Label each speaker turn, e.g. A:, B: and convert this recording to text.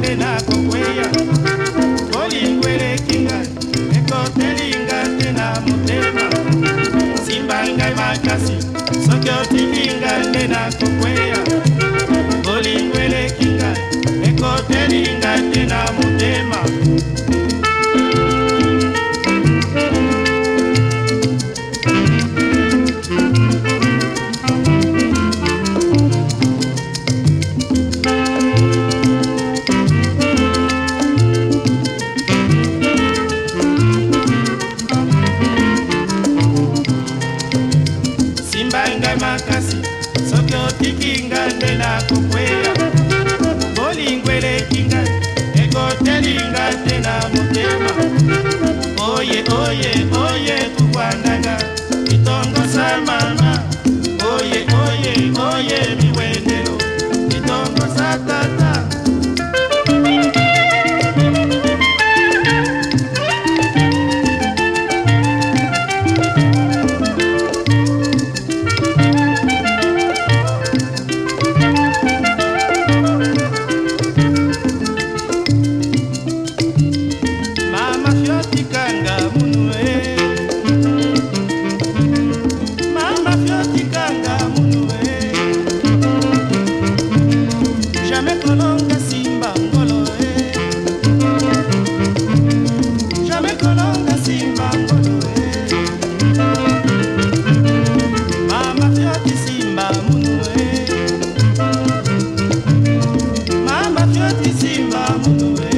A: nde nakokweya bolingo eleki ngai ekoteli ngai te na motema nsimba ngai makasi soki otiki ngai nde nakokweya ngai makasi soki otiki ngai nde nakokwela bolingo eleki ngai ekoteli ngai te na motema oye oye oye kokwandanga itongosama santísima mundo